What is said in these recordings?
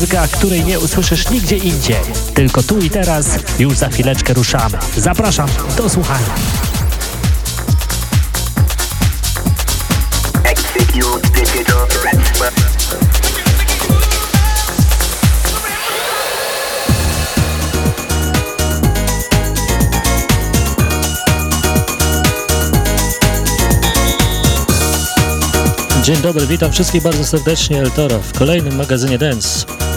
Muzyka, której nie usłyszysz nigdzie indziej. Tylko tu i teraz, już za chwileczkę ruszamy. Zapraszam do słuchania. Dzień dobry, witam wszystkich bardzo serdecznie El Toro w kolejnym magazynie Dance.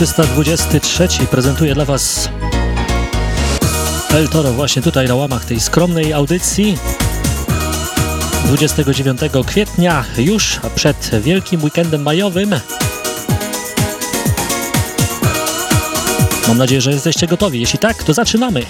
323 prezentuję dla Was El Toro właśnie tutaj na łamach tej skromnej audycji 29 kwietnia, już przed wielkim weekendem majowym. Mam nadzieję, że jesteście gotowi. Jeśli tak, to zaczynamy.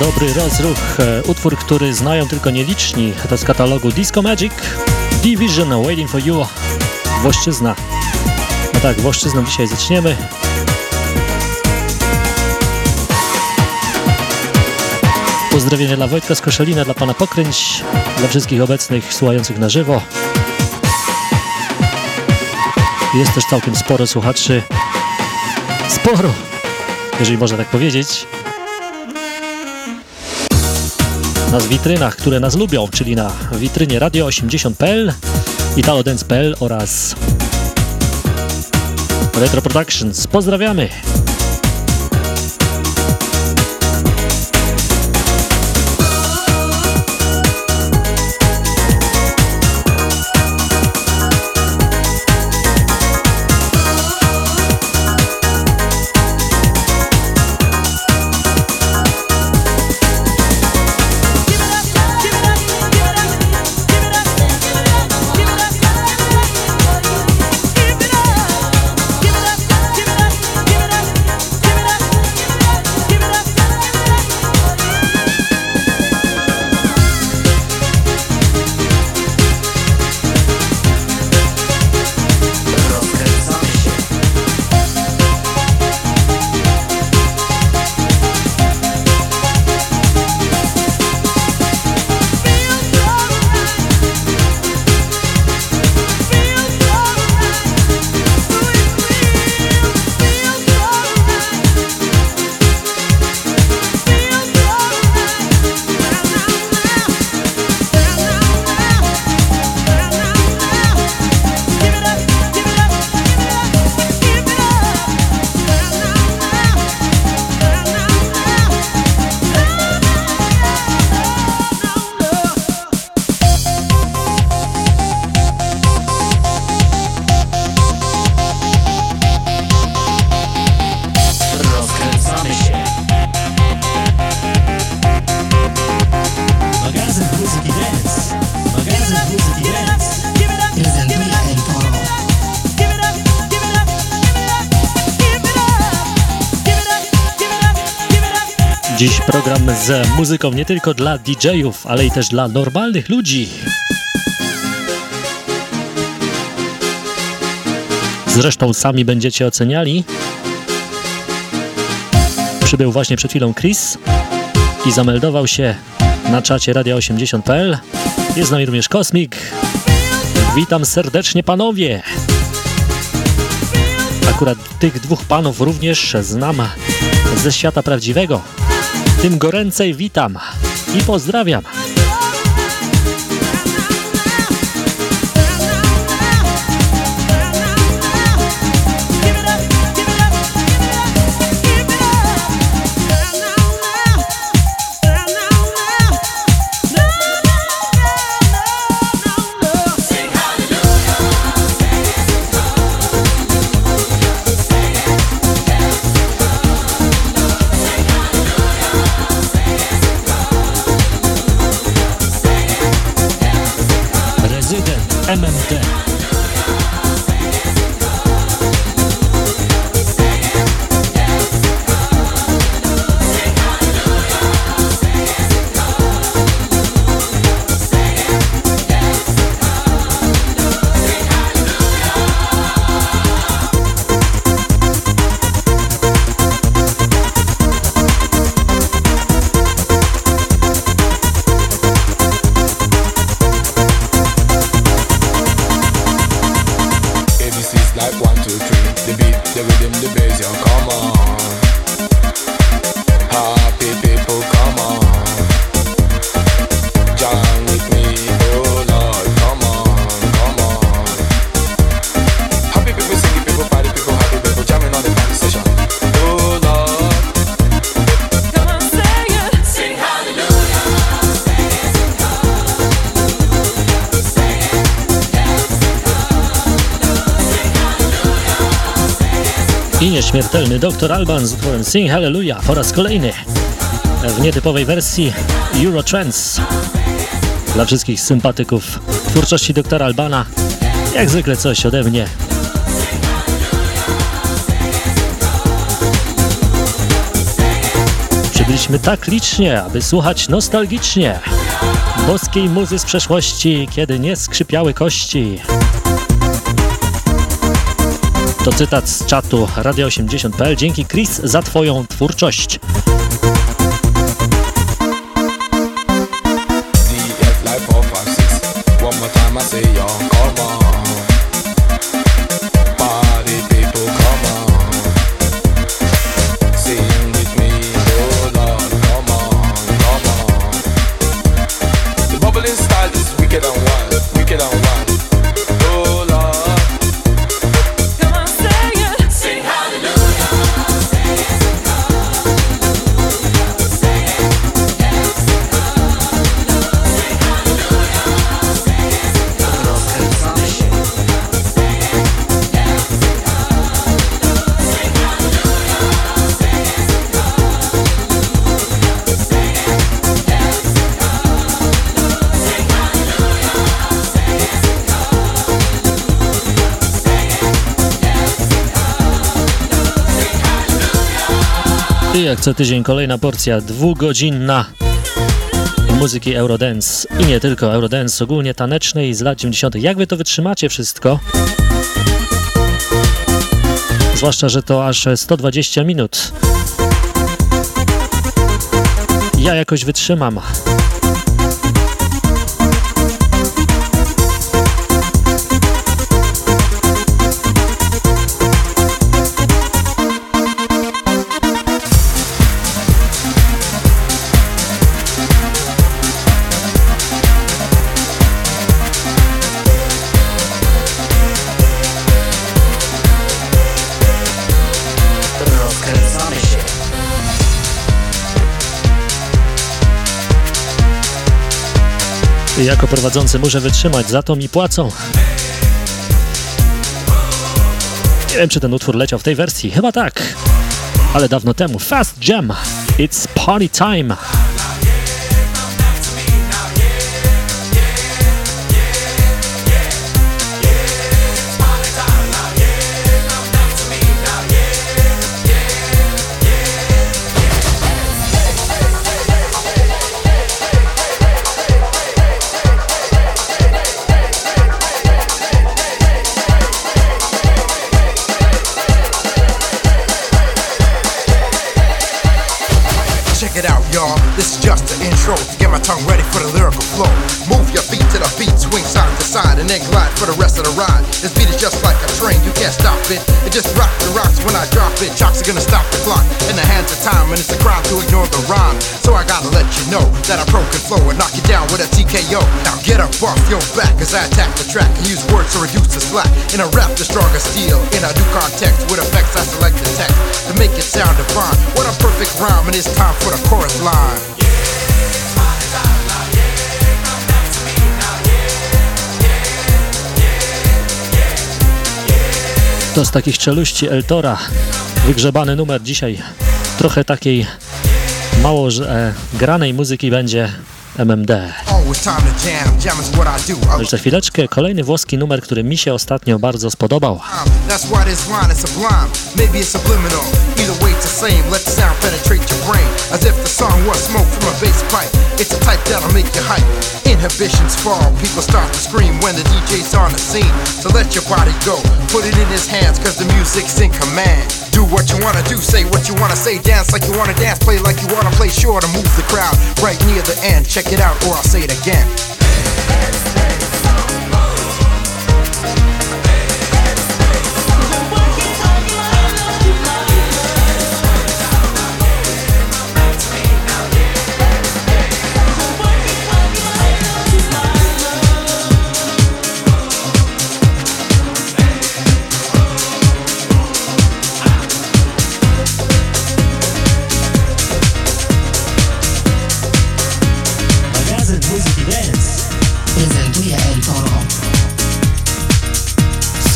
Dobry rozruch e, utwór, który znają tylko nieliczni, to z katalogu Disco Magic, Division Waiting for You, Włoszczyzna. No tak, Włoszczyzną dzisiaj zaczniemy. Pozdrowienia dla Wojtka z Koszalina, dla Pana Pokręć, dla wszystkich obecnych słuchających na żywo. Jest też całkiem sporo słuchaczy. Sporo, jeżeli można tak powiedzieć na witrynach, które nas lubią, czyli na witrynie radio80.pl, italodance.pl oraz Retro Productions. Pozdrawiamy! Z muzyką nie tylko dla DJ-ów, ale i też dla normalnych ludzi. Zresztą sami będziecie oceniali. Przybył właśnie przed chwilą Chris i zameldował się na czacie radia80.pl. Jest z nami również Kosmik. Witam serdecznie panowie. Akurat tych dwóch panów również znam ze świata prawdziwego. Tym goręcej witam i pozdrawiam. Nieśmiertelny Dr. Alban z utworem Sing Hallelujah po raz kolejny w nietypowej wersji Eurotrance. Dla wszystkich sympatyków twórczości Dr. Albana, jak zwykle coś ode mnie. Przybyliśmy tak licznie, aby słuchać nostalgicznie boskiej muzy z przeszłości, kiedy nie skrzypiały kości. To cytat z czatu radio80.pl. Dzięki Chris za Twoją twórczość. Jak co tydzień kolejna porcja dwugodzinna muzyki Eurodance i nie tylko Eurodance, ogólnie tanecznej z lat 90. Jak wy to wytrzymacie wszystko? Zwłaszcza, że to aż 120 minut. Ja jakoś wytrzymam. Jako prowadzący muszę wytrzymać, za to mi płacą. Nie wiem, czy ten utwór leciał w tej wersji. Chyba tak. Ale dawno temu. Fast Jam. It's party time. In a new context with effects, I select the text to make it sound divine. What a perfect rhyme, and it's time for the chorus line. To z takich czeluści Eltora wygrzebany numer dzisiaj. Trochę takiej mało e, granej muzyki będzie MMD. Już za chwileczkę kolejny włoski numer, który mi się ostatnio bardzo spodobał. Inhibitions fall, people start to scream when the DJ's on the scene. So let your body go, put it in his hands, cause the music's in command. Do what you wanna do, say what you wanna say, dance like you wanna dance, play like you wanna play, sure to move the crowd. Right near the end. Check it out, or I'll say it again.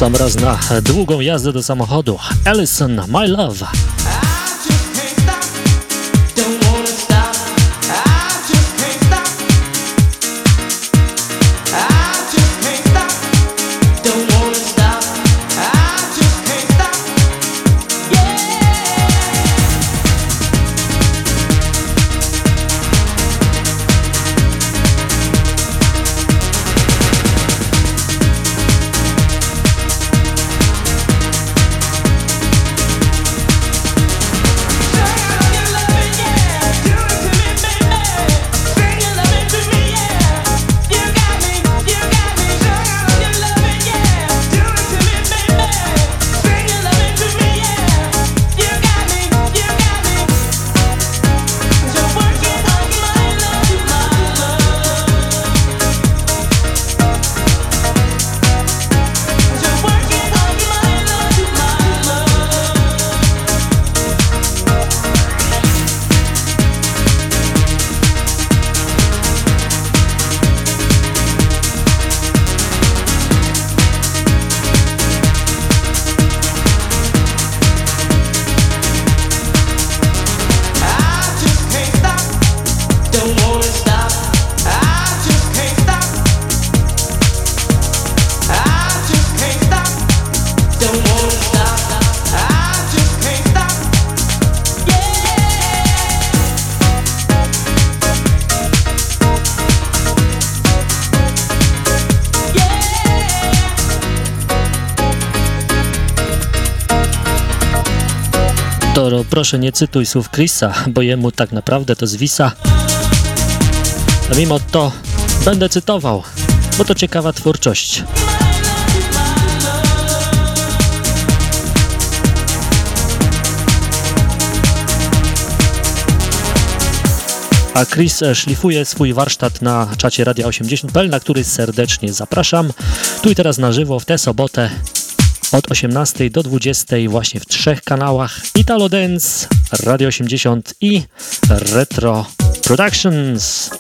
Sam raz na długą jazdę do samochodu. Ellison, My Love. Proszę nie cytuj słów Chrisa, bo jemu tak naprawdę to zwisa. A mimo to będę cytował, bo to ciekawa twórczość. A Chris szlifuje swój warsztat na czacie Radia 80.pl, na który serdecznie zapraszam. Tu i teraz na żywo w tę sobotę od 18 do 20 właśnie w trzech kanałach Italo Dance, Radio 80 i Retro Productions.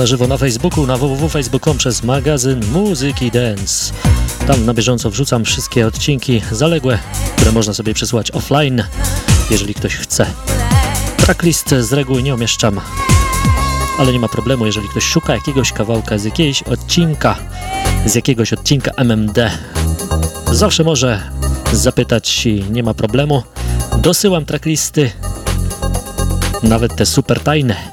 Na żywo na Facebooku, na www.facebook.com przez magazyn Muzyki Dance. Tam na bieżąco wrzucam wszystkie odcinki zaległe, które można sobie przesłać offline, jeżeli ktoś chce. Tracklist z reguły nie umieszczam, ale nie ma problemu, jeżeli ktoś szuka jakiegoś kawałka z jakiegoś odcinka, z jakiegoś odcinka MMD. Zawsze może zapytać i nie ma problemu. Dosyłam tracklisty, nawet te super tajne.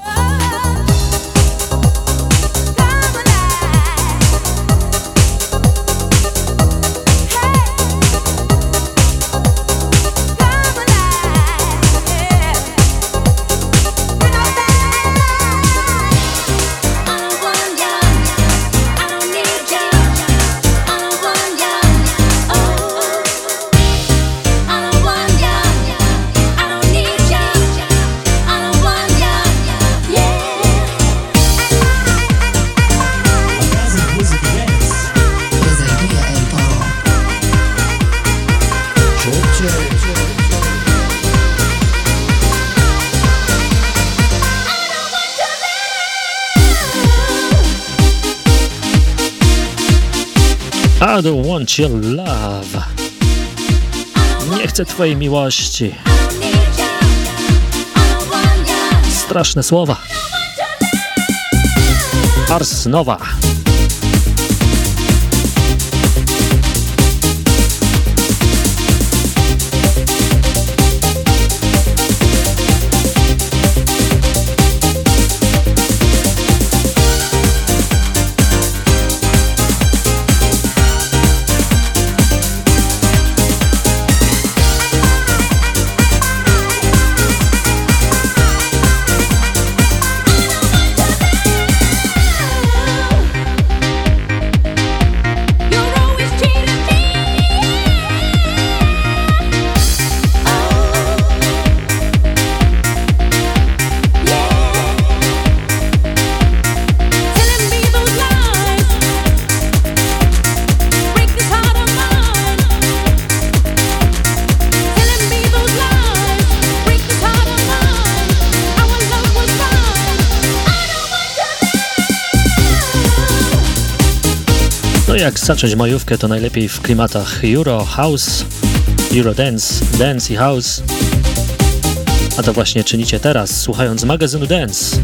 I don't want your love. Nie chcę twojej miłości. Straszne słowa. Ars Nova. Jak zacząć majówkę, to najlepiej w klimatach Euro, House, Euro Dance, Dance i House. A to właśnie czynicie teraz, słuchając magazynu Dance.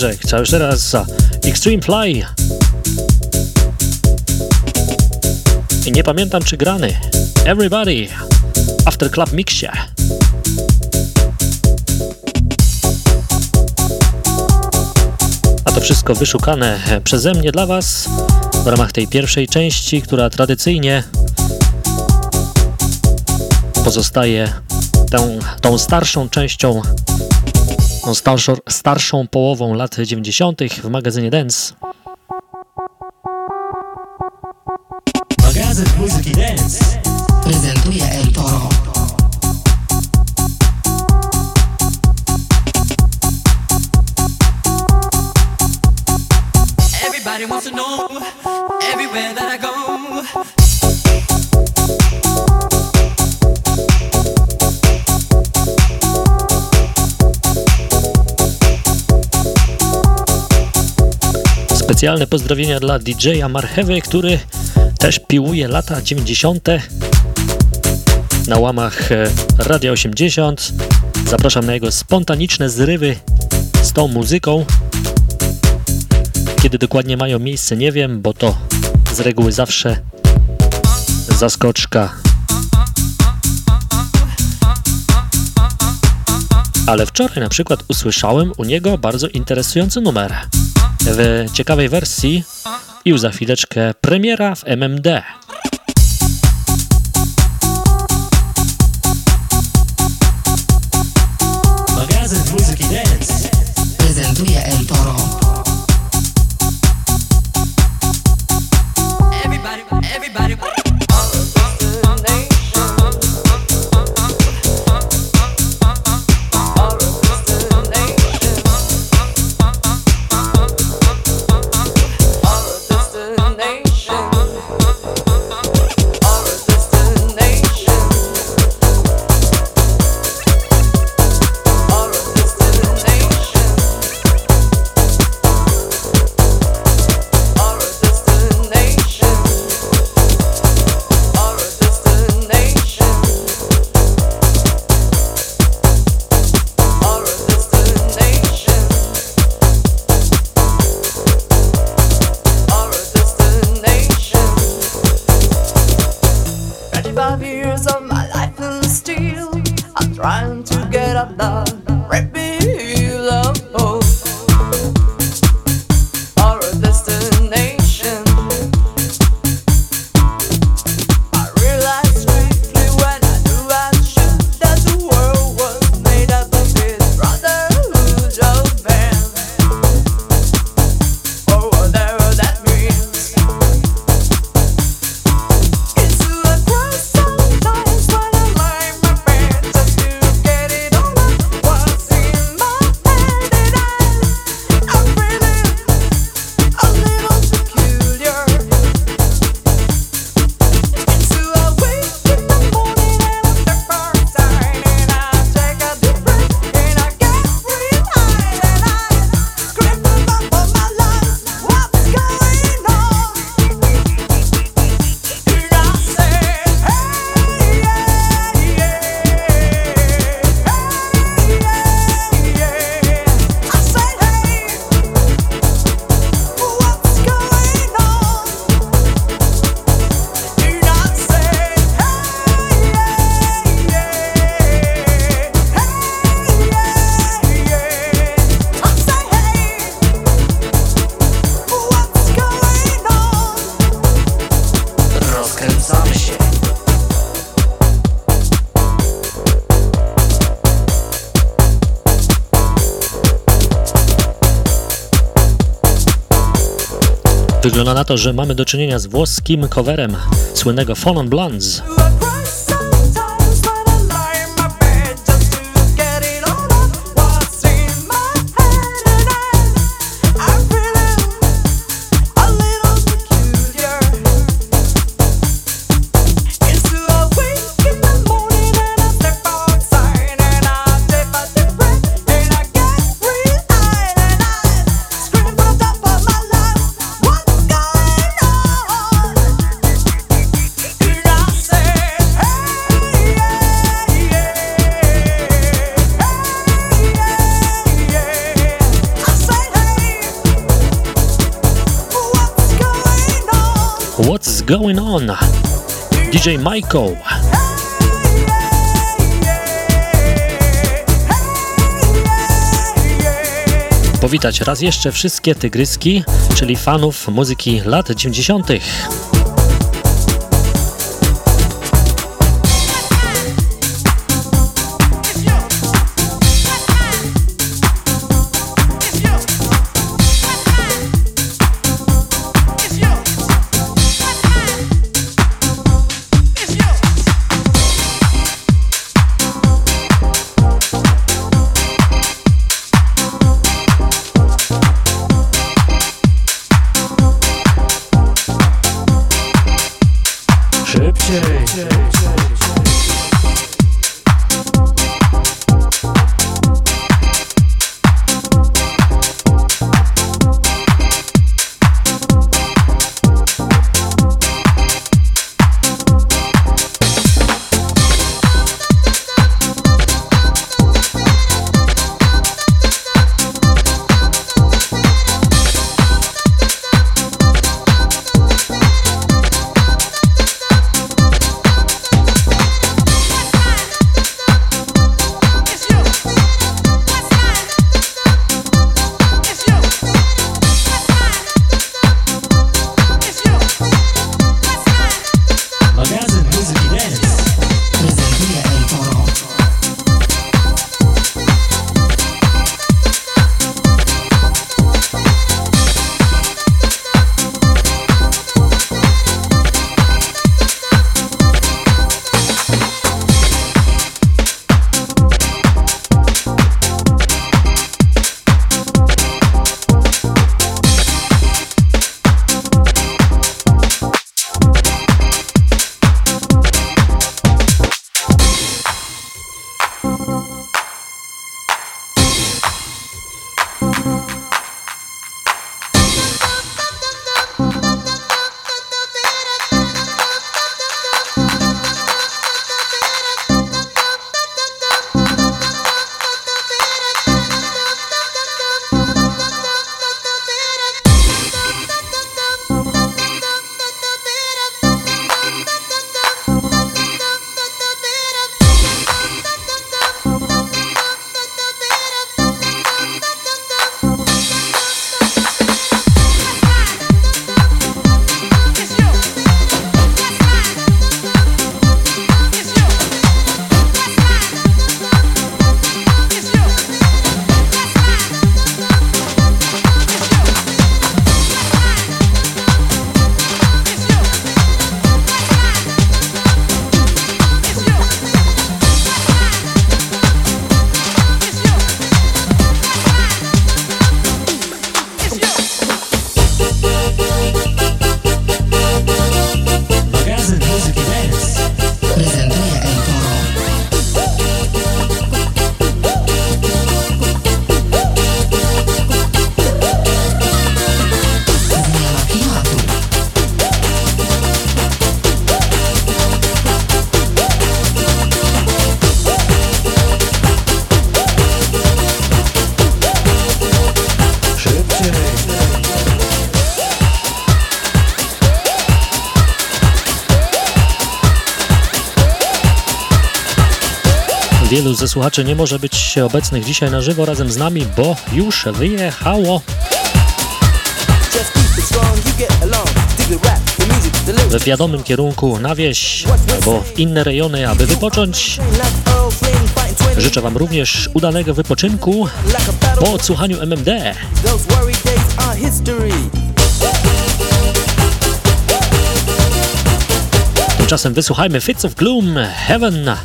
Project, a już teraz Extreme Fly. I nie pamiętam czy grany. Everybody After Club Mixie. A to wszystko wyszukane przeze mnie dla Was w ramach tej pierwszej części, która tradycyjnie pozostaje tą, tą starszą częścią, starszą, starszą połową lat 90. w magazynie Dance. Specjalne pozdrowienia dla DJ-a Marchewy, który też piłuje lata 90. na łamach e, Radia 80. Zapraszam na jego spontaniczne zrywy z tą muzyką. Kiedy dokładnie mają miejsce, nie wiem, bo to z reguły zawsze zaskoczka. Ale wczoraj na przykład usłyszałem u niego bardzo interesujący numer w ciekawej wersji i za chwileczkę premiera w MMD. Magazyn muzyki dance prezentuje Wygląda na to, że mamy do czynienia z włoskim coverem słynnego Fallen Blondes. DJ Michael. Powitać raz jeszcze wszystkie tygryski, czyli fanów muzyki lat 90. słuchaczy nie może być obecnych dzisiaj na żywo razem z nami, bo już wyjechało w wiadomym kierunku na wieś albo w inne rejony, aby wypocząć. Życzę Wam również udanego wypoczynku po odsłuchaniu MMD. Tymczasem wysłuchajmy Fits of Gloom, Heaven.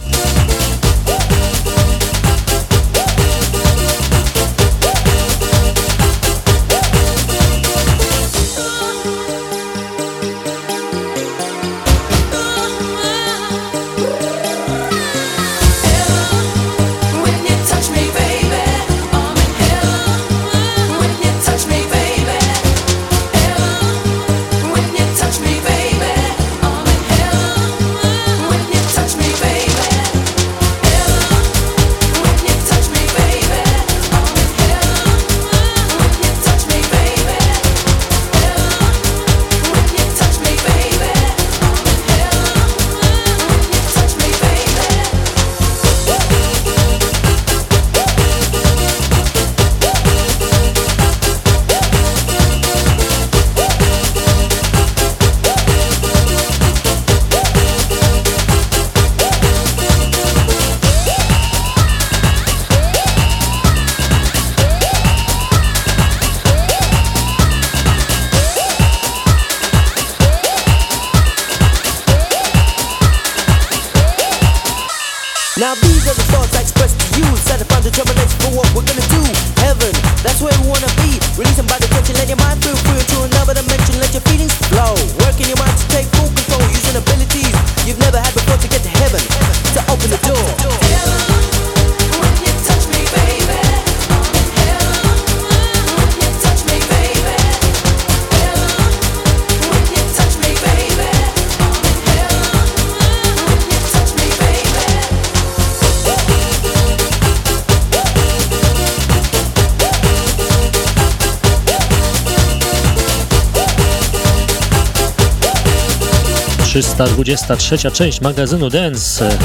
323 część magazynu Dance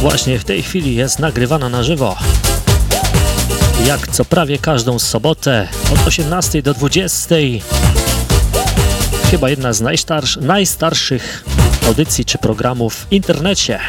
właśnie w tej chwili jest nagrywana na żywo. Jak co prawie każdą sobotę od 18 do 20. Chyba jedna z najstarsz, najstarszych audycji czy programów w internecie.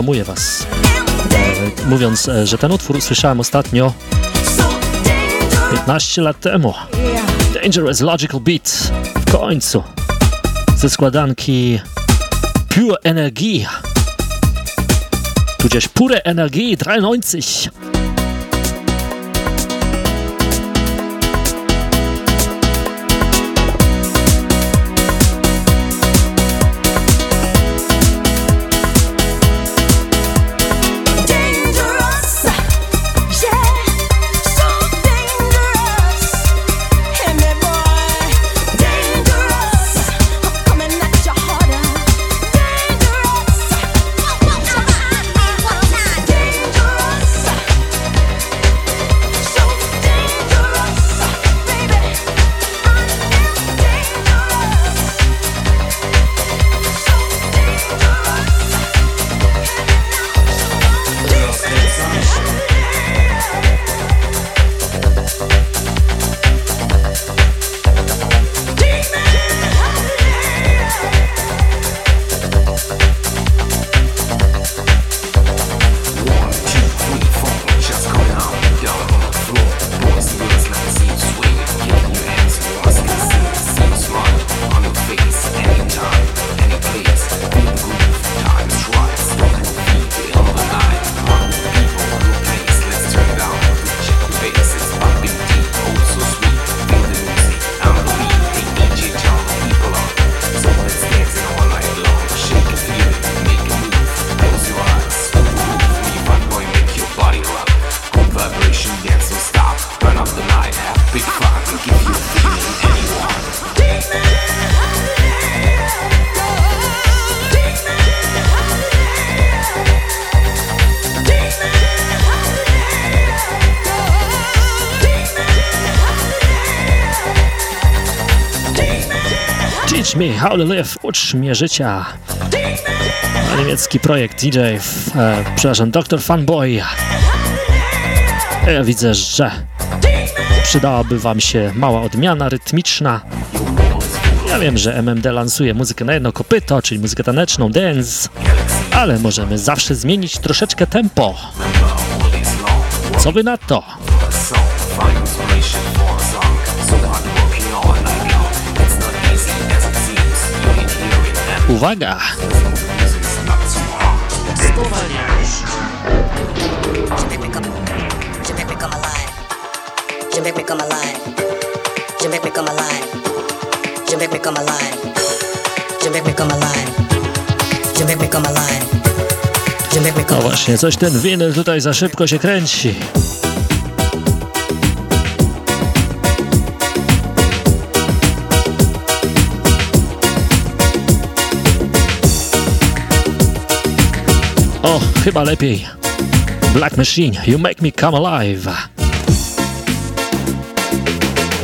Nie okłamuję was, mówiąc, e, że ten utwór usłyszałem ostatnio 15 lat temu. Dangerous Logical Beat w końcu ze składanki Pure Energie, tudzież Pure Energie 93. To Live, Ucz mnie życia. Niemiecki projekt DJ, e, przepraszam, Dr. Funboy. Ja widzę, że przydałaby wam się mała odmiana rytmiczna. Ja wiem, że MMD lansuje muzykę na jedno kopyto, czyli muzykę taneczną, dance, ale możemy zawsze zmienić troszeczkę tempo. Co wy na to? Uwaga! No właśnie, coś ten winyl tutaj za szybko się kręci. Oh, o, chyba lepiej. Black Machine, You Make Me Come Alive.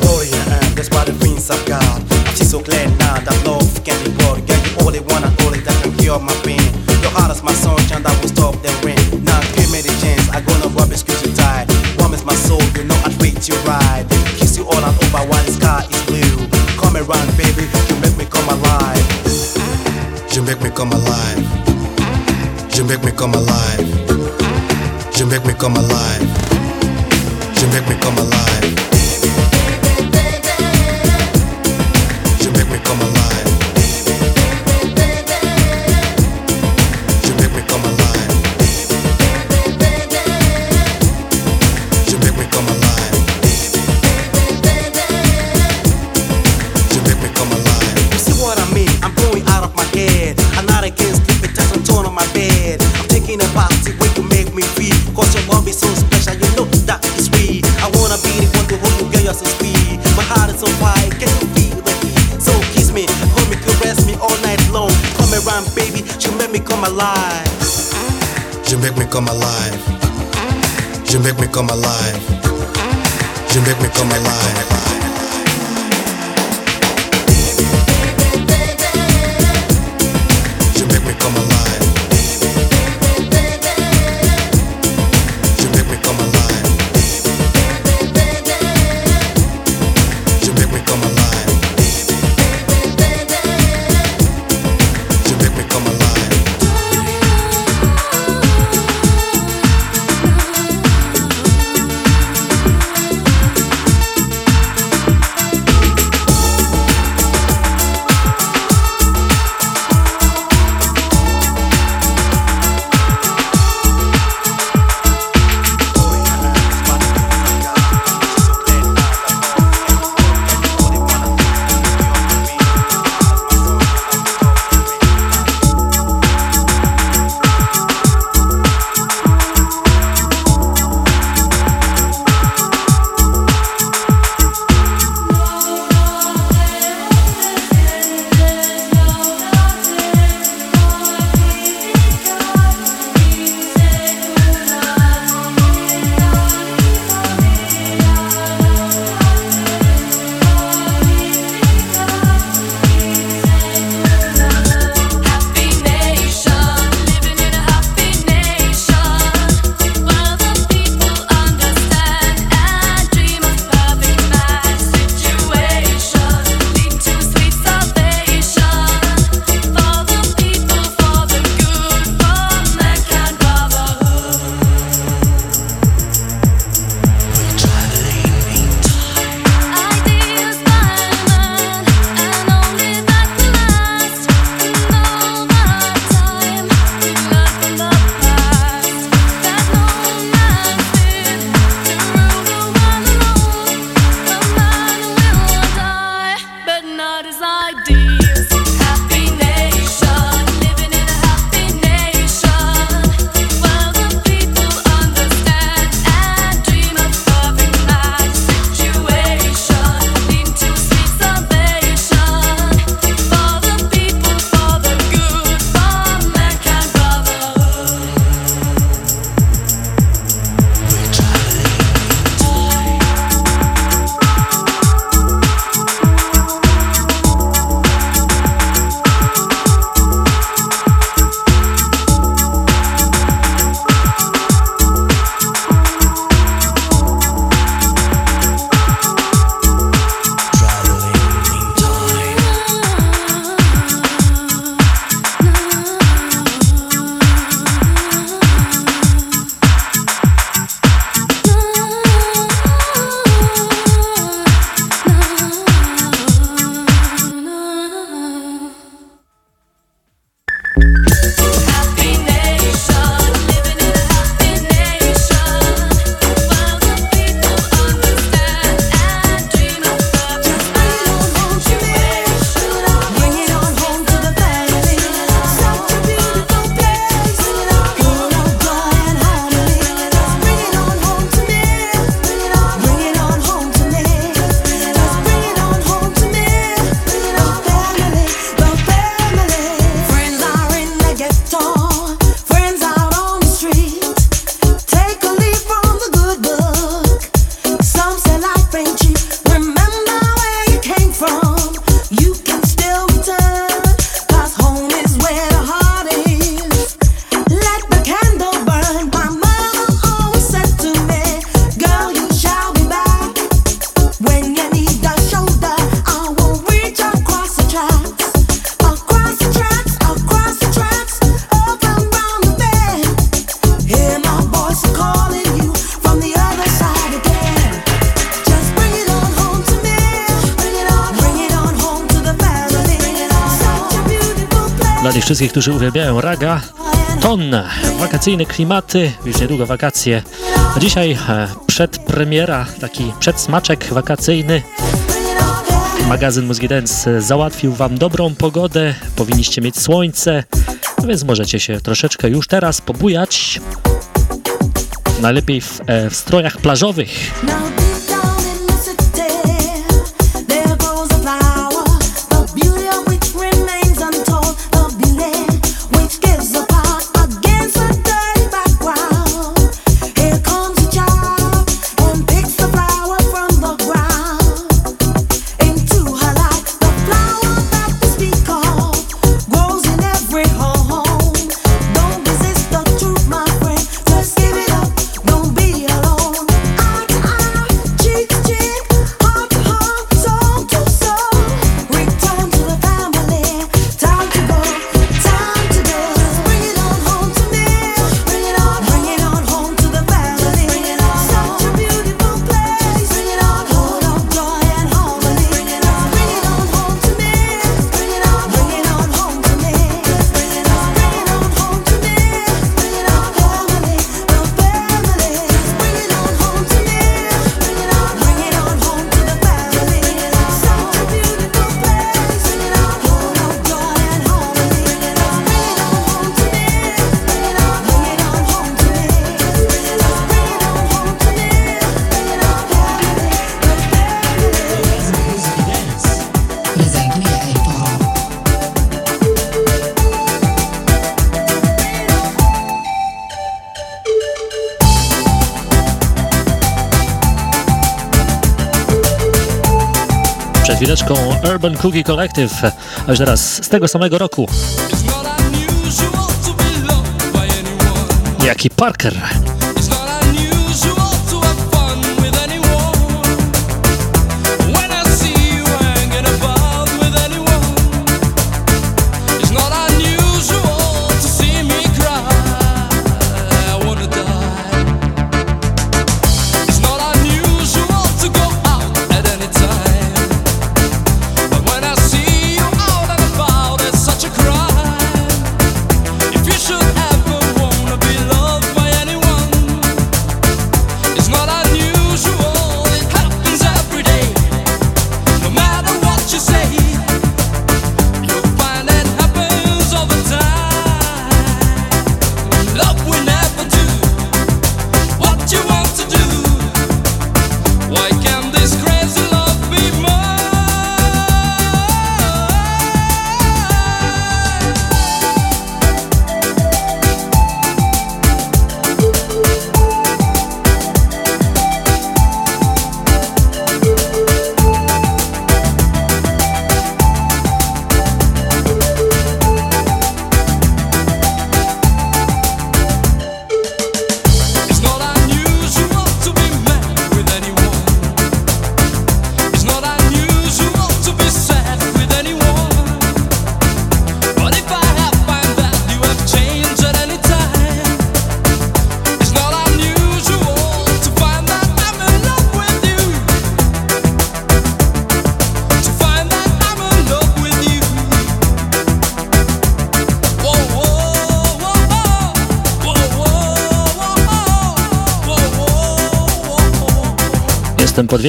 Oh yeah, and that's why the things I've got. She's so glad now that love can be brought. Girl, you only one and only that can cure my pain. Your heart is my sunshine that will stop the rain. Now give me the chance, I gonna rub it, squeeze you tight. Warm my soul, you know I'd treat you right. Kiss you all and over while the sky is blue. Come around, baby, you make me come alive. You make me come alive. You make me come alive. You make me come alive. You make me come alive. You make me come alive. You make me come alive. You make me come alive. Wszystkich, którzy uwielbiają raga, ton, wakacyjne klimaty, już niedługo wakacje. A dzisiaj e, przedpremiera, taki przedsmaczek wakacyjny. Magazyn Mózgi Dance załatwił Wam dobrą pogodę, powinniście mieć słońce, no więc możecie się troszeczkę już teraz pobujać. Najlepiej w, e, w strojach plażowych. Urban Cookie Collective, a już teraz z tego samego roku. Jaki Parker.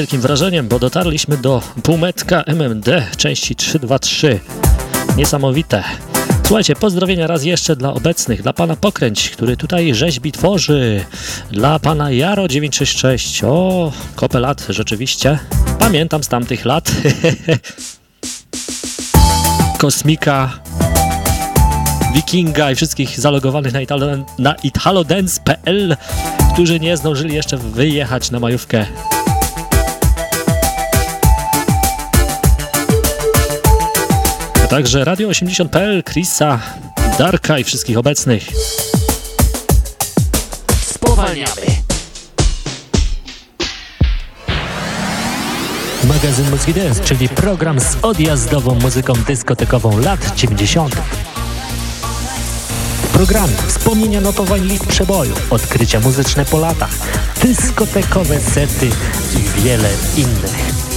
Wielkim wrażeniem, bo dotarliśmy do półmetka MMD części 323. Niesamowite. Słuchajcie, pozdrowienia raz jeszcze dla obecnych, dla pana Pokręć, który tutaj rzeźbi tworzy, dla pana Jaro966, o, kopę lat rzeczywiście, pamiętam z tamtych lat, Kosmika, Wikinga i wszystkich zalogowanych na, Italo, na italodance.pl, którzy nie zdążyli jeszcze wyjechać na majówkę także Radio 80.pl, Chrisa, Darka i wszystkich obecnych. Spowalniamy. Magazyn Mózgi Dance, czyli program z odjazdową muzyką dyskotekową lat 90. Program wspomnienia notowań list przeboju, odkrycia muzyczne po latach, dyskotekowe sety i wiele innych.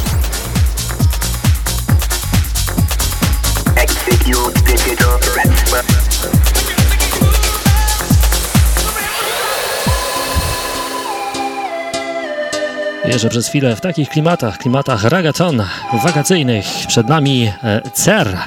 Jeszcze przez chwilę w takich klimatach, klimatach ragaton wakacyjnych. Przed nami e, CER.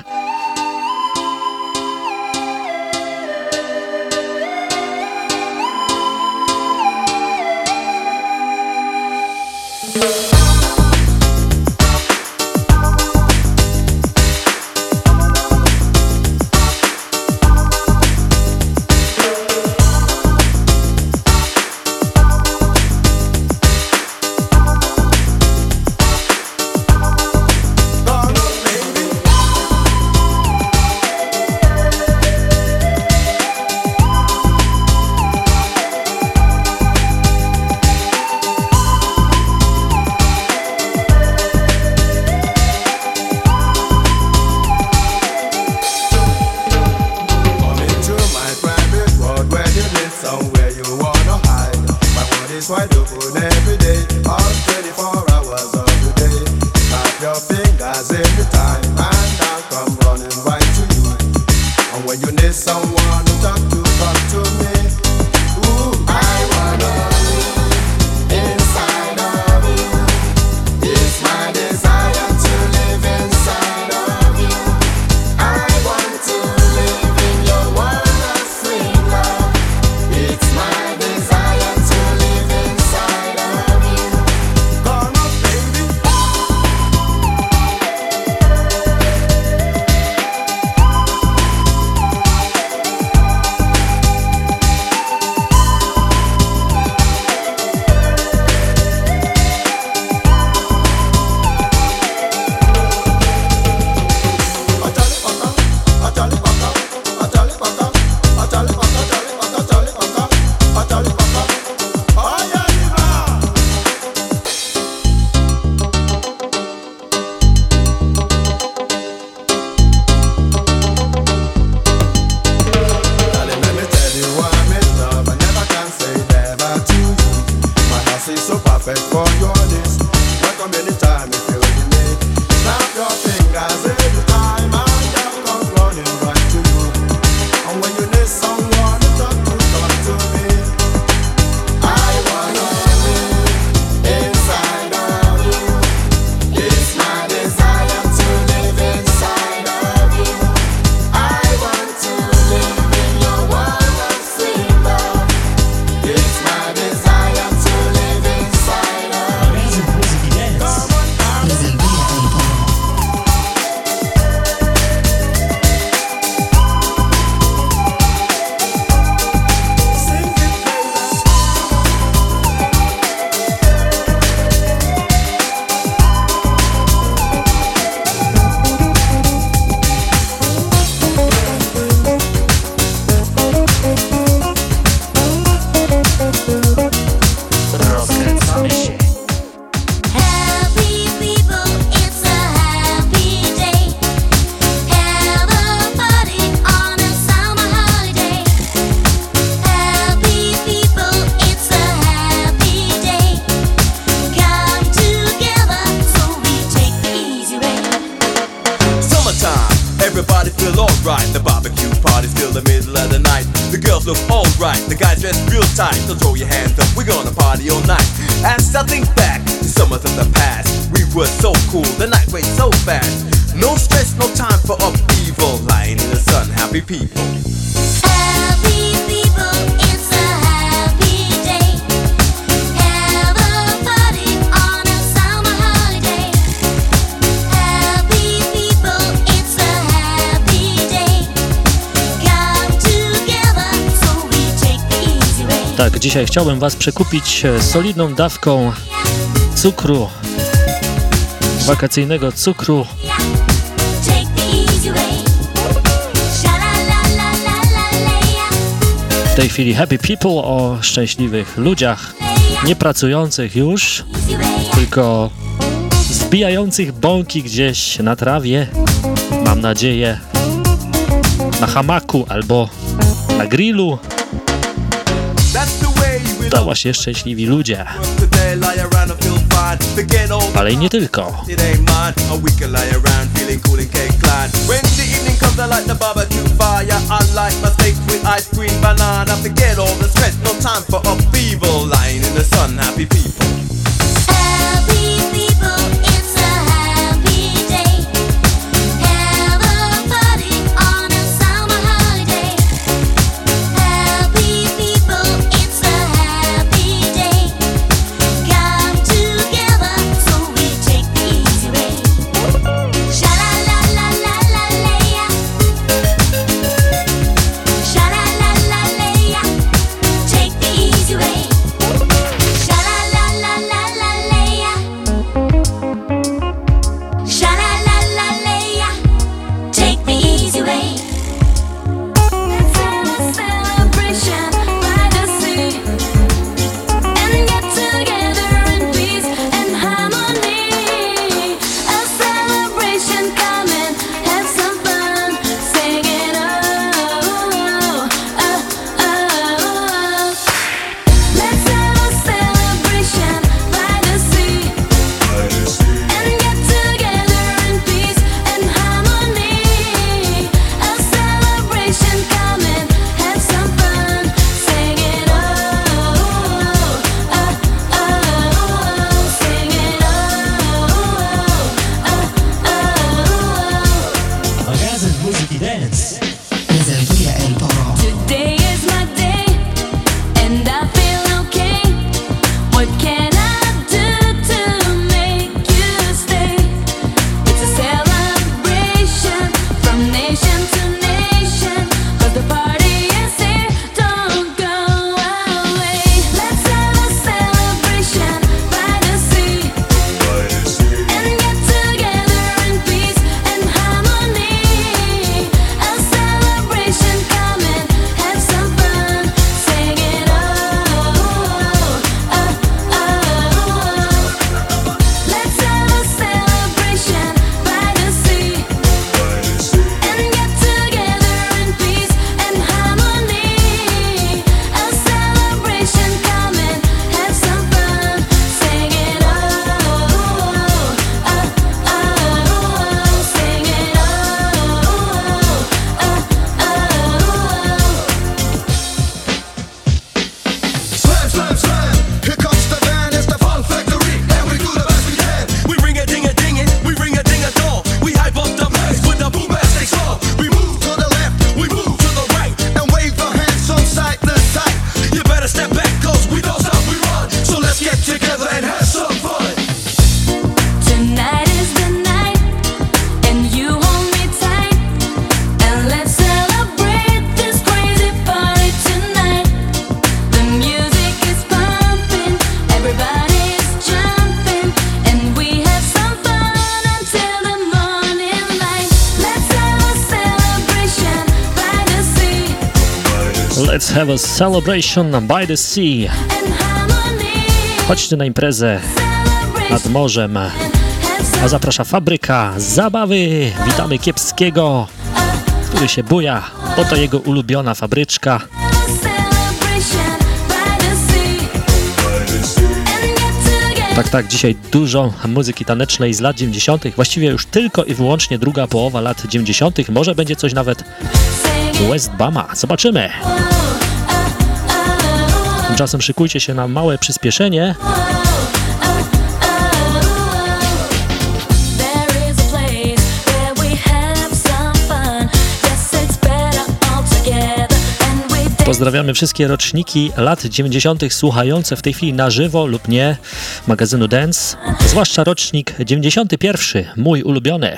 Chciałbym Was przekupić e, solidną dawką cukru, wakacyjnego cukru. w tej chwili Happy People o szczęśliwych ludziach, nie pracujących już, tylko zbijających bąki gdzieś na trawie, mam nadzieję, na hamaku albo na grillu. Właśnie szczęśliwi ludzie. Ale i nie tylko. Happy people celebration by the sea. Chodźcie na imprezę nad morzem. A zaprasza fabryka zabawy. Witamy Kiepskiego, który się buja. Oto jego ulubiona fabryczka. Tak, tak, dzisiaj dużo muzyki tanecznej z lat 90., właściwie już tylko i wyłącznie druga połowa lat 90., może będzie coś nawet West Bama. Zobaczymy. Tymczasem szykujcie się na małe przyspieszenie. Pozdrawiamy wszystkie roczniki lat 90. słuchające w tej chwili na żywo lub nie magazynu Dance, zwłaszcza rocznik 91, mój ulubiony.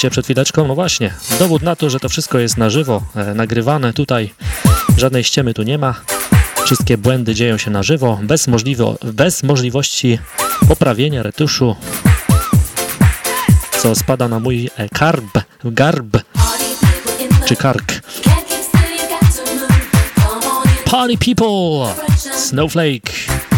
Słyszeliście przed chwileczką? No właśnie, dowód na to, że to wszystko jest na żywo, e, nagrywane tutaj, żadnej ściemy tu nie ma. Wszystkie błędy dzieją się na żywo, bez, możliwo, bez możliwości poprawienia retuszu, co spada na mój e, karb, garb czy kark. Party people! Snowflake!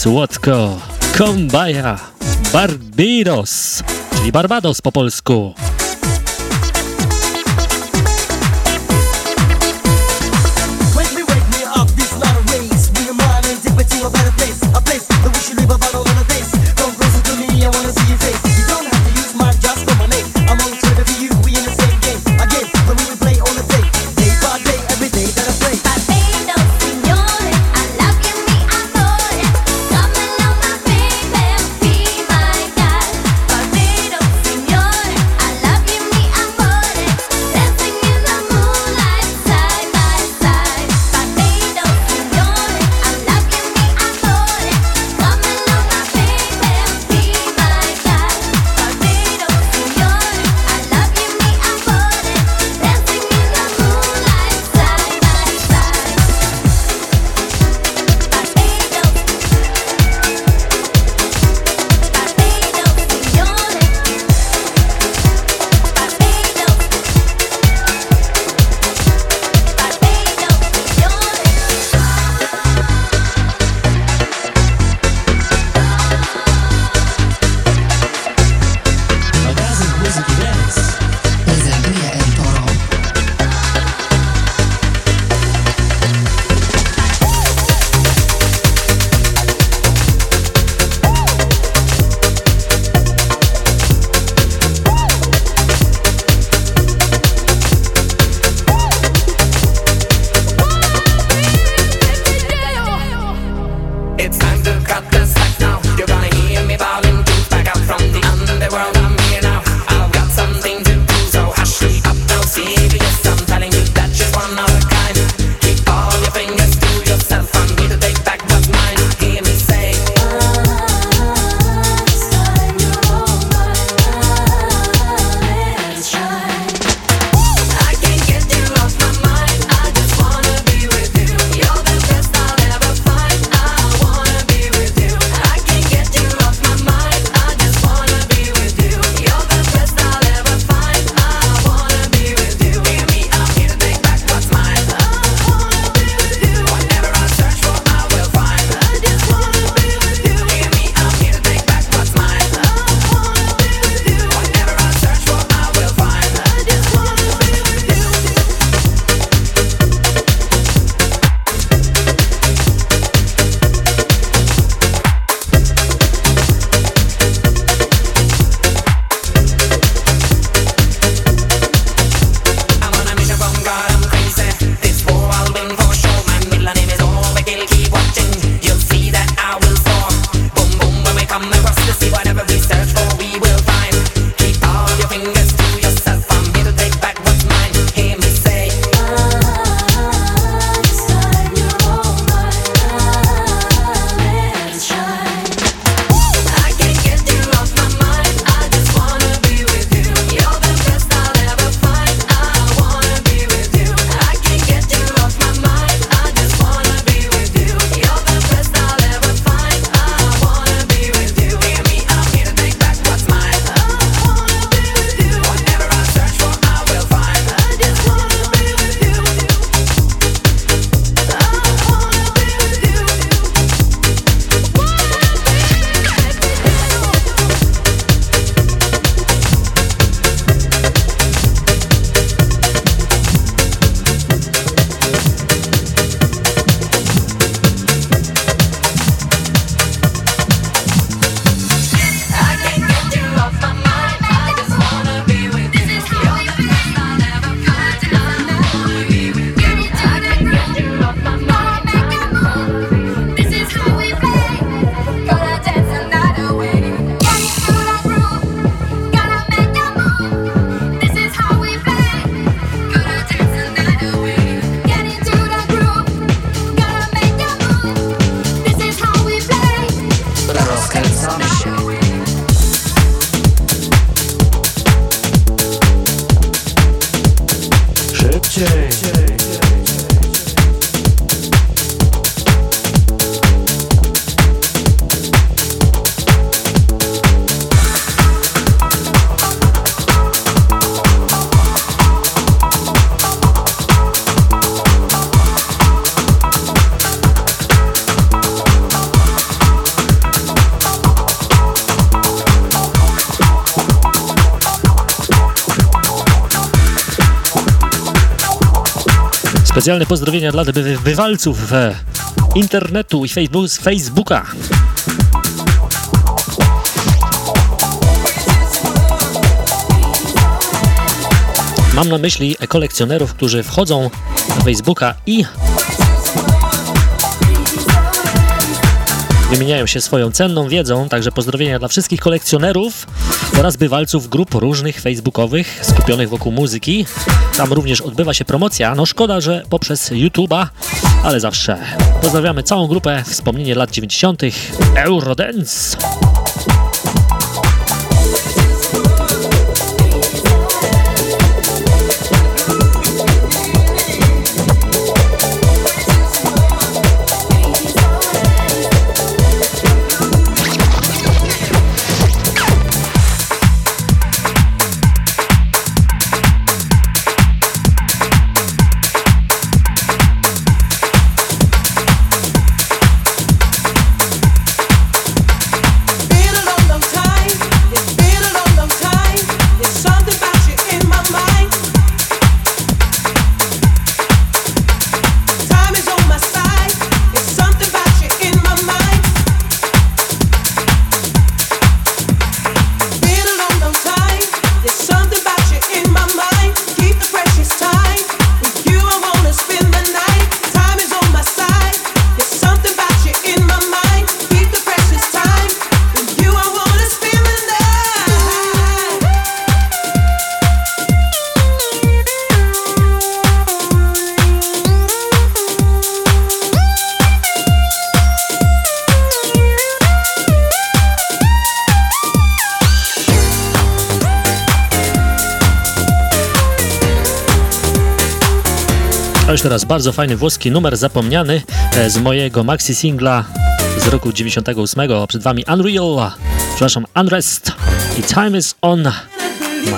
Słodko. Kombaja Barbados, czyli Barbados po polsku. to see whatever we search for. Specjalne pozdrowienia dla bywalców internetu i Facebooka. Mam na myśli kolekcjonerów, którzy wchodzą na Facebooka i wymieniają się swoją cenną wiedzą, także pozdrowienia dla wszystkich kolekcjonerów oraz bywalców grup różnych facebookowych skupionych wokół muzyki. Tam również odbywa się promocja, no szkoda, że poprzez YouTube'a, ale zawsze. Pozdrawiamy całą grupę, wspomnienie lat 90. Eurodance. Bardzo fajny włoski numer zapomniany e, z mojego maxi singla z roku 98. Przed wami Unreal, przepraszam, Unrest i Time is on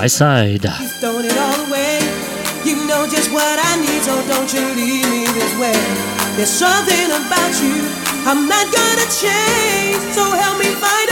my side. There's something about you I'm not gonna change, so help me find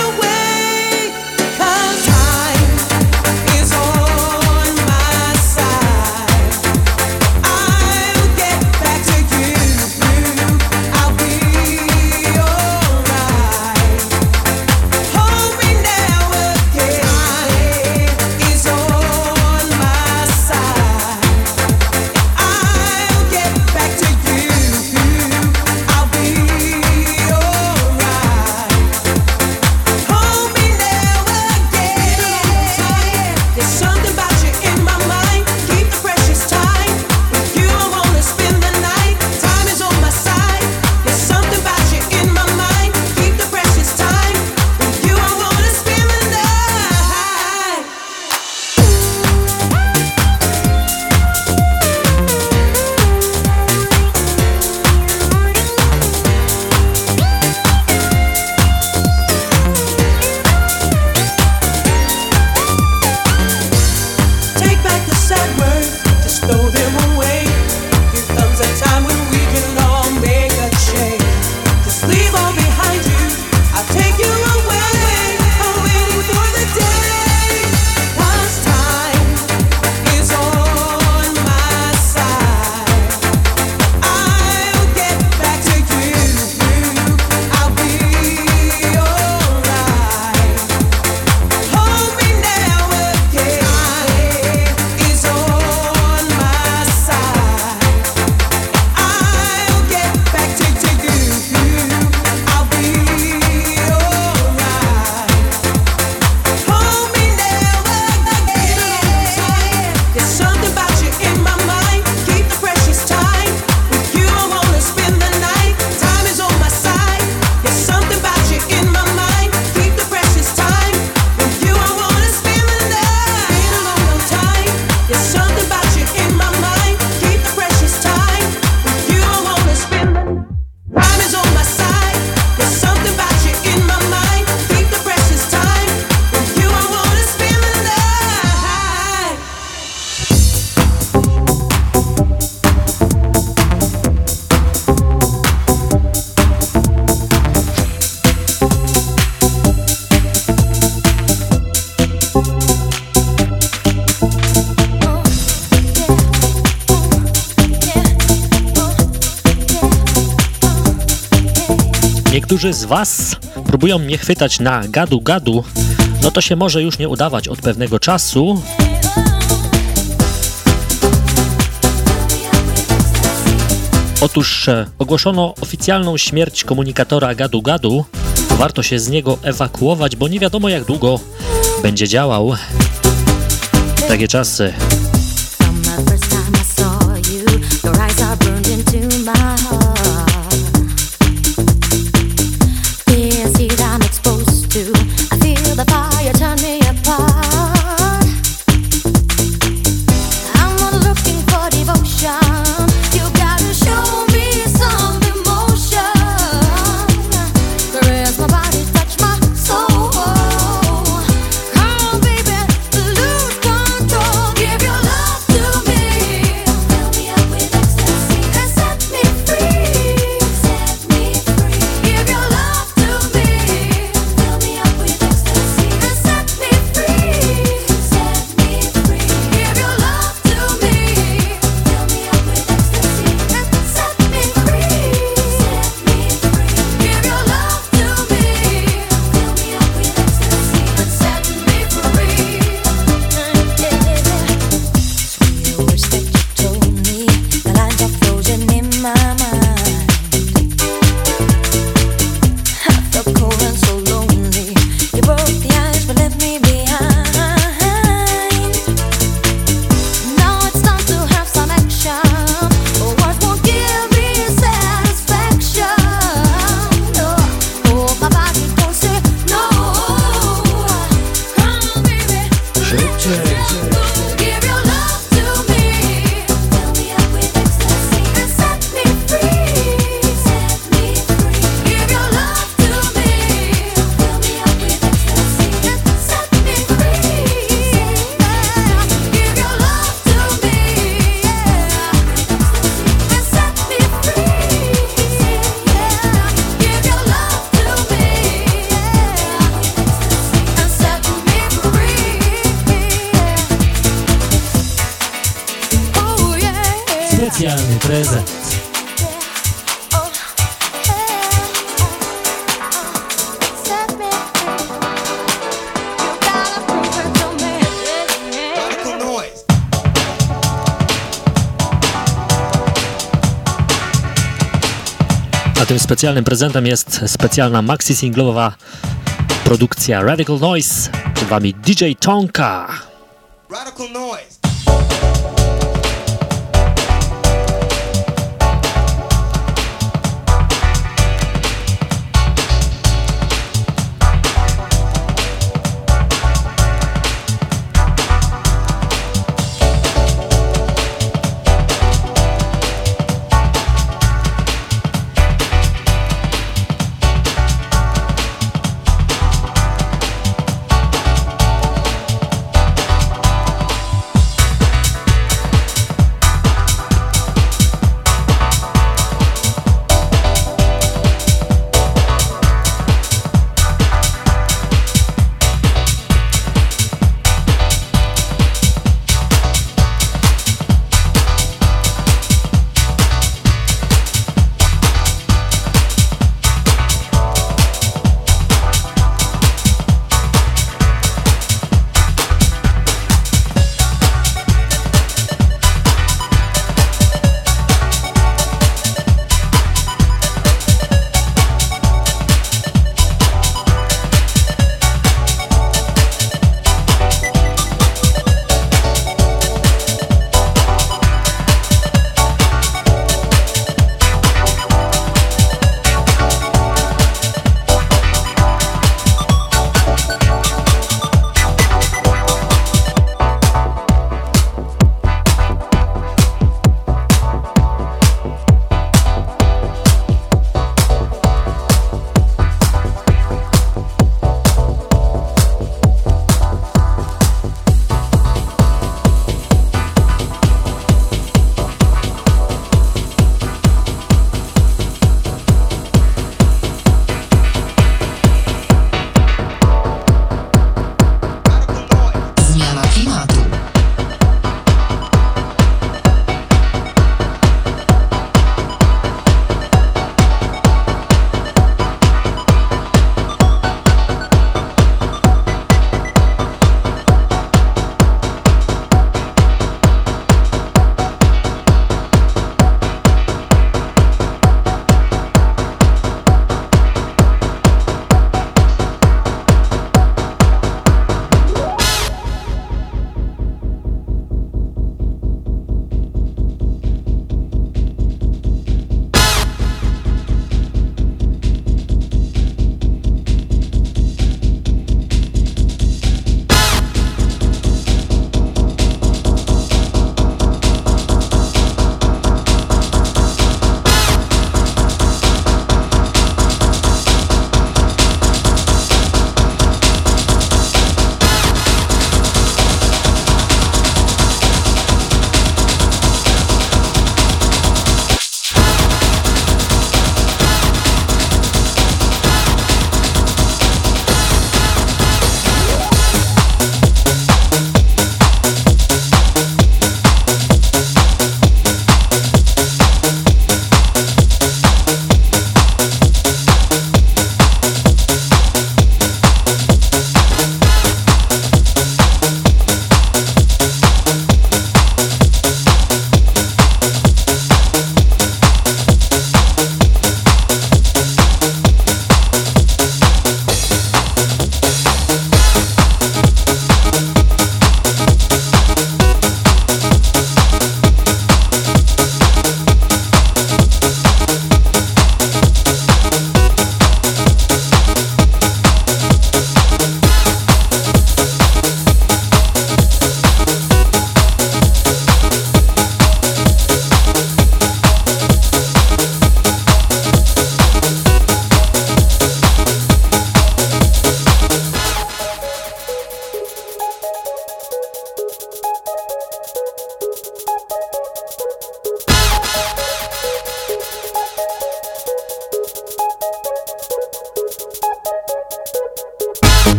niektórzy z Was próbują mnie chwytać na gadu gadu, no to się może już nie udawać od pewnego czasu. Otóż e, ogłoszono oficjalną śmierć komunikatora gadu gadu. Warto się z niego ewakuować, bo nie wiadomo jak długo będzie działał. Takie czasy. Specjalnym prezentem jest specjalna maxi singlowa produkcja Radical Noise. Przed Wami DJ Tonka.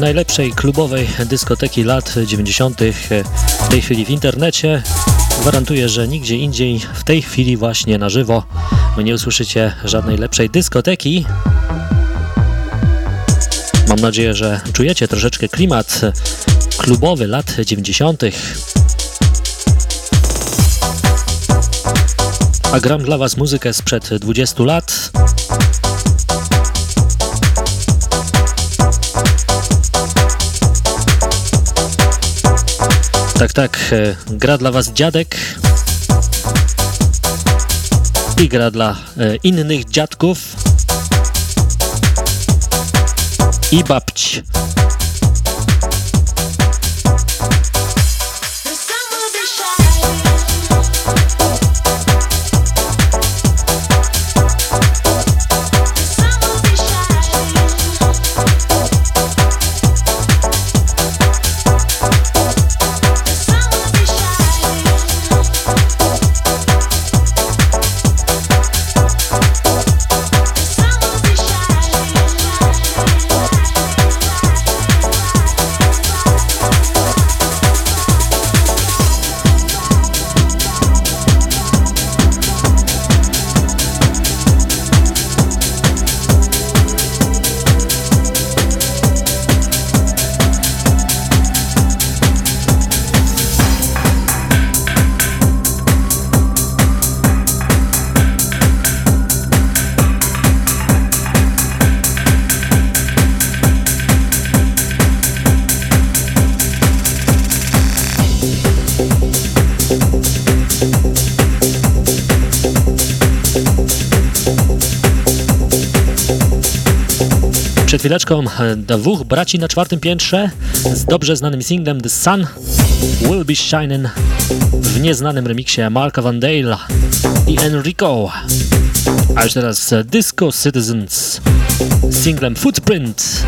Najlepszej klubowej dyskoteki lat 90. w tej chwili w internecie. Gwarantuję, że nigdzie indziej w tej chwili właśnie na żywo nie usłyszycie żadnej lepszej dyskoteki. Mam nadzieję, że czujecie troszeczkę klimat klubowy lat 90. A gram dla Was muzykę sprzed 20 lat. Tak, tak, e, gra dla Was dziadek i gra dla e, innych dziadków i babci. Przed chwileczką e, dwóch braci na czwartym piętrze z dobrze znanym singlem The Sun Will Be Shining w nieznanym remiksie Marka Van Dale i Enrico. A już teraz Disco Citizens z singlem Footprint.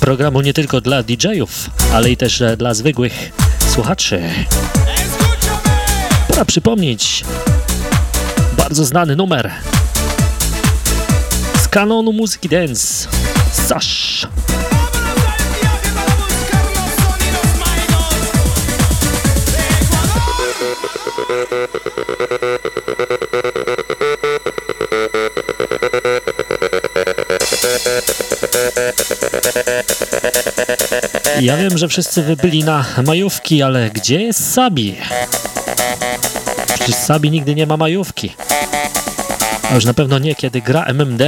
Programu nie tylko dla DJ-ów, ale i też dla zwykłych słuchaczy. Pora przypomnieć bardzo znany numer z kanonu muzyki dance. Sash. Ja wiem, że wszyscy wy byli na majówki, ale gdzie jest Sabi? Przecież Sabi nigdy nie ma majówki. A już na pewno nie, kiedy gra MMD.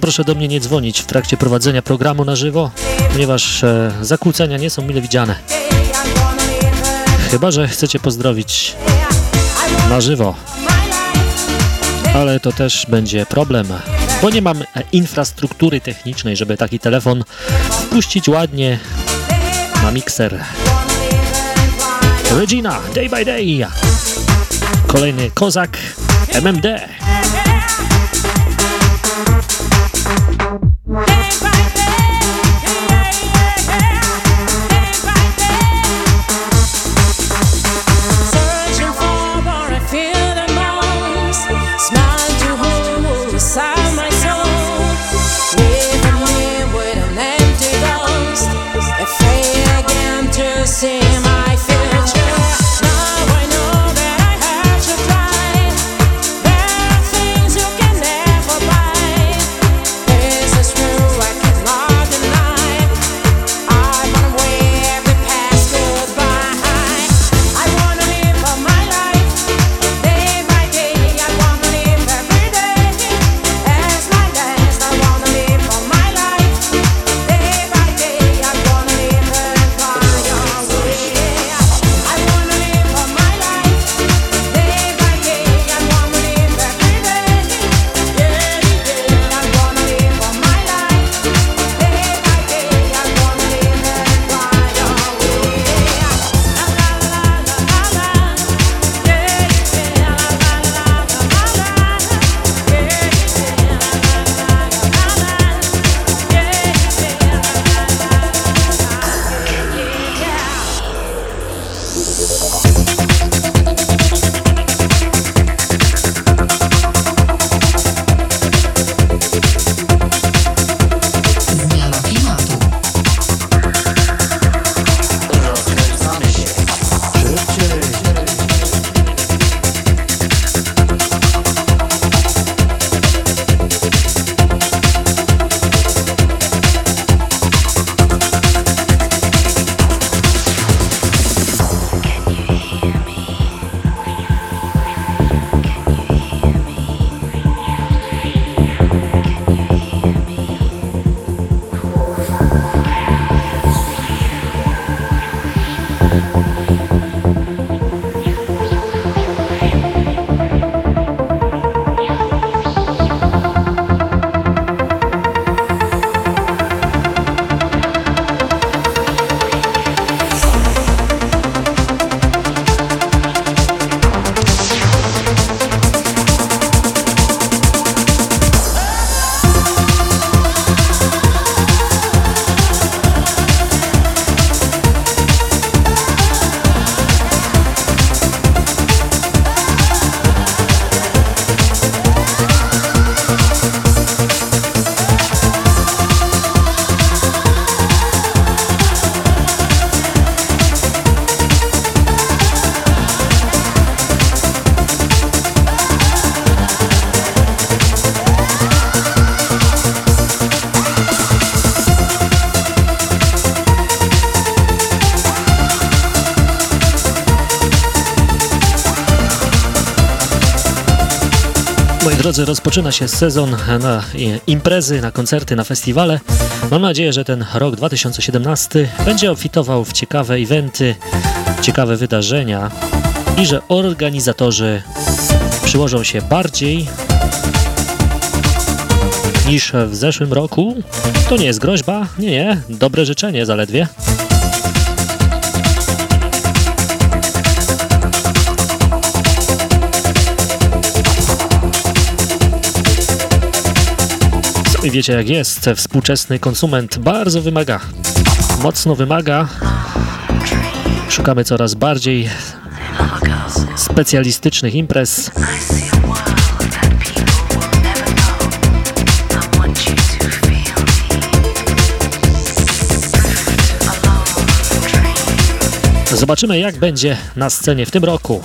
Proszę do mnie nie dzwonić w trakcie prowadzenia programu na żywo, ponieważ e, zakłócenia nie są mile widziane. Chyba, że chcecie pozdrowić na żywo. Ale to też będzie problem, bo nie mam infrastruktury technicznej, żeby taki telefon wpuścić ładnie na mikser. Regina, day by day. Kolejny kozak MMD. Drodzy, rozpoczyna się sezon na imprezy, na koncerty, na festiwale. Mam nadzieję, że ten rok 2017 będzie obfitował w ciekawe eventy, ciekawe wydarzenia i że organizatorzy przyłożą się bardziej niż w zeszłym roku. To nie jest groźba, nie, nie, dobre życzenie zaledwie. Wiecie jak jest, współczesny konsument bardzo wymaga, mocno wymaga. Szukamy coraz bardziej specjalistycznych imprez. Zobaczymy jak będzie na scenie w tym roku.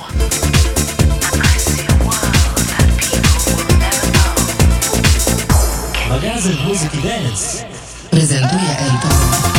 Magazyn Muzyki Dance prezentuje Elton.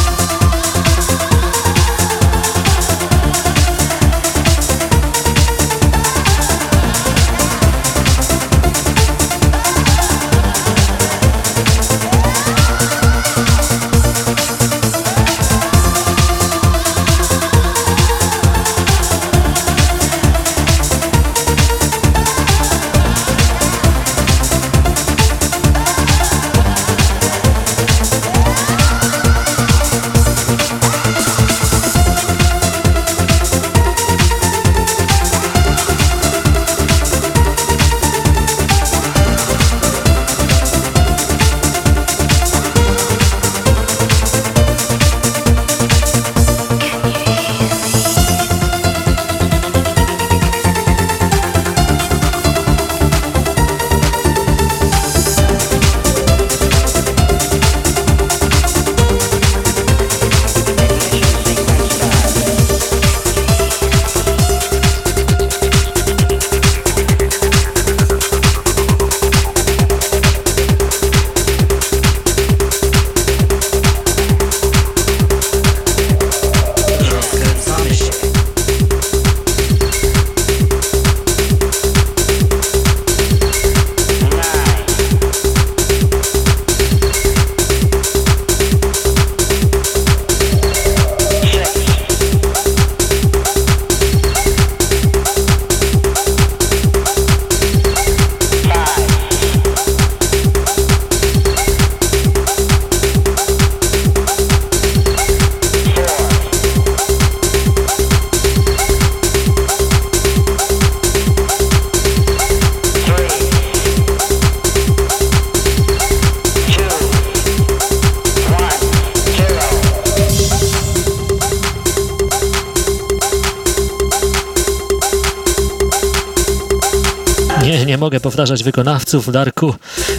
Mogę powtarzać wykonawców, Darku,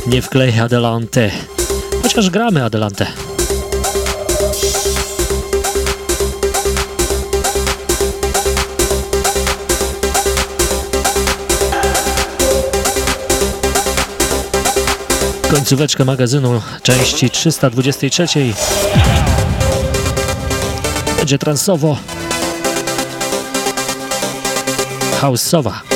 nie wklej Adelante. Chociaż gramy Adelante. Końcóweczkę magazynu części 323. Będzie transowo. House'owa.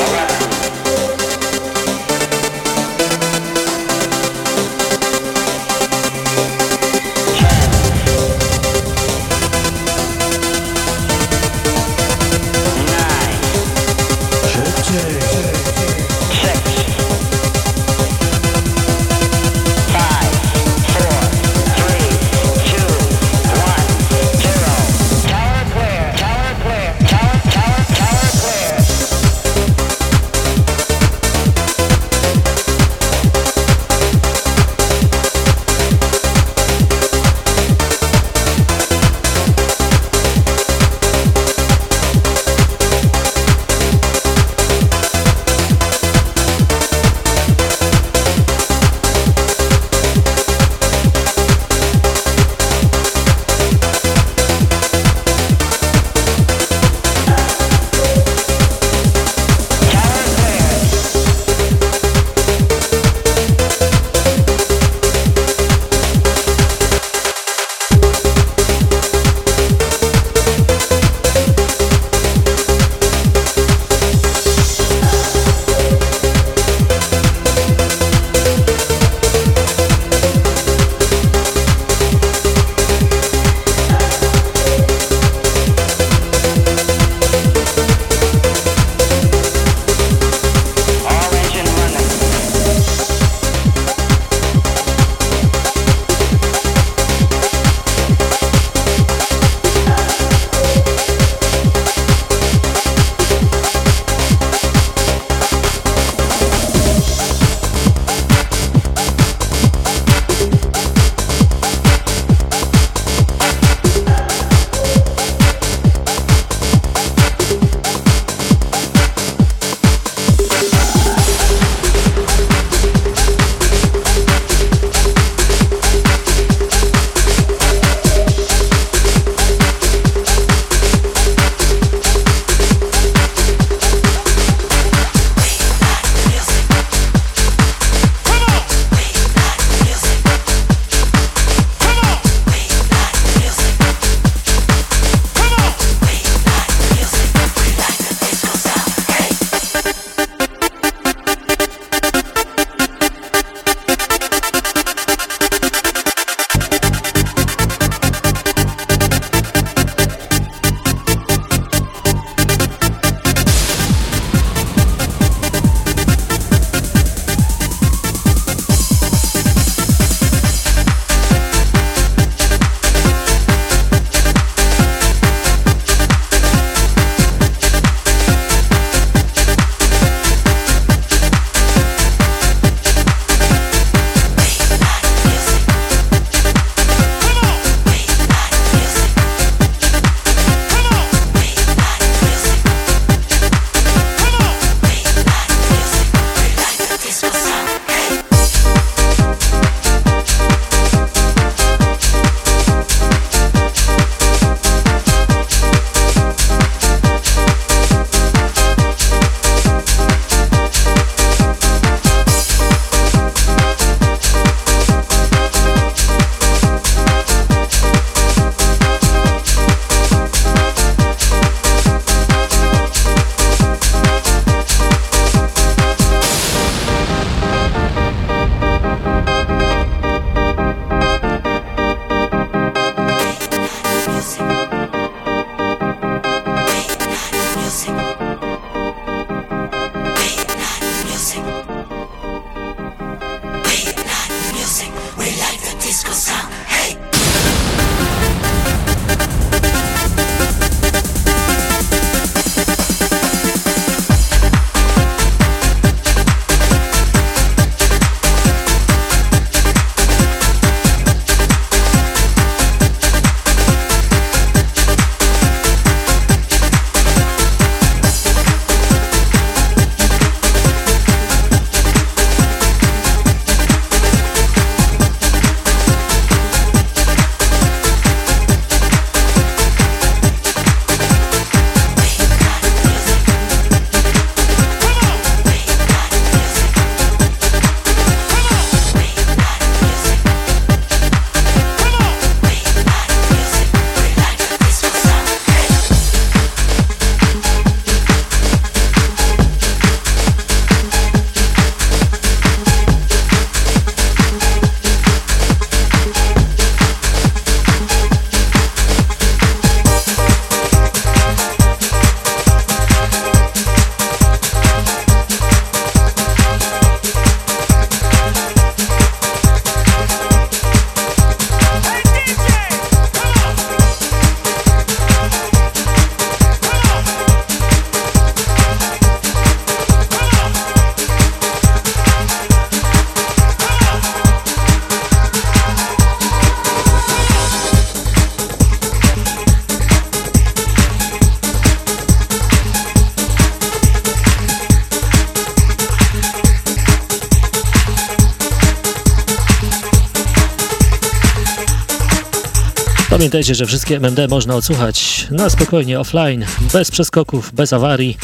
Pamiętajcie, że wszystkie MMD można odsłuchać na spokojnie, offline, bez przeskoków, bez awarii.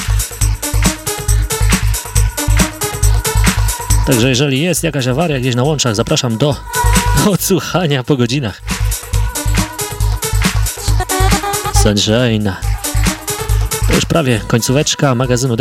Także jeżeli jest jakaś awaria gdzieś na łączach, zapraszam do odsłuchania po godzinach. Sunshine. To już prawie końcóweczka magazynu